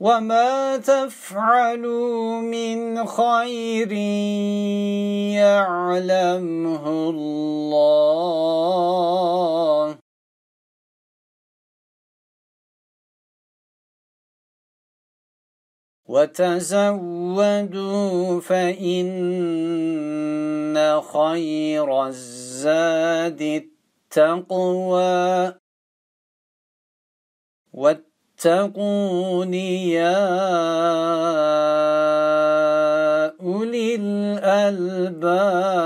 وما تفعلوا من خير يعلمه الله وتزودوا فإن خير الزاد التقوى واتقون يا أولي الألباب.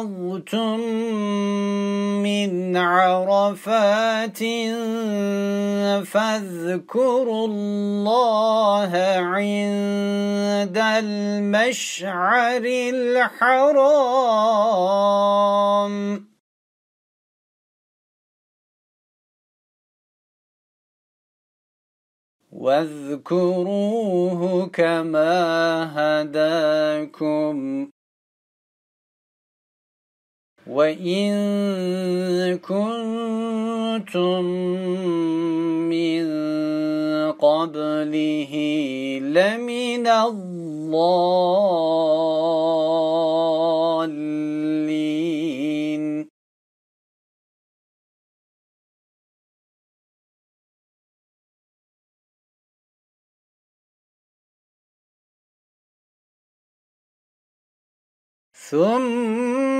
أفضتم من عرفات فاذكروا الله عند المشعر الحرام. واذكروه كما هداكم. وإن كنتم من قبله لمن الضالين ثم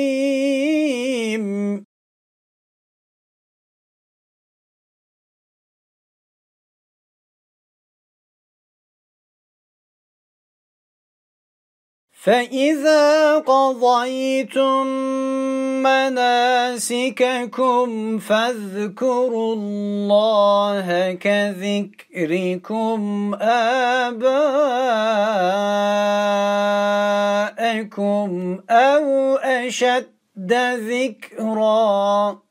فإذا قضيتم مناسككم فاذكروا الله كذكركم آباءكم أو أشد ذكرًا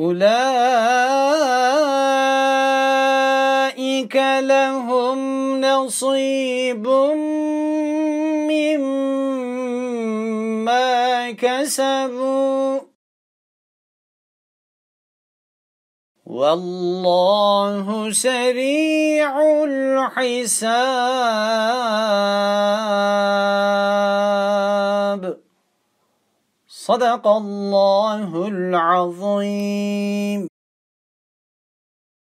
أولئك لهم نصيب مما كسبوا. والله سريع الحساب. صدق الله العظيم.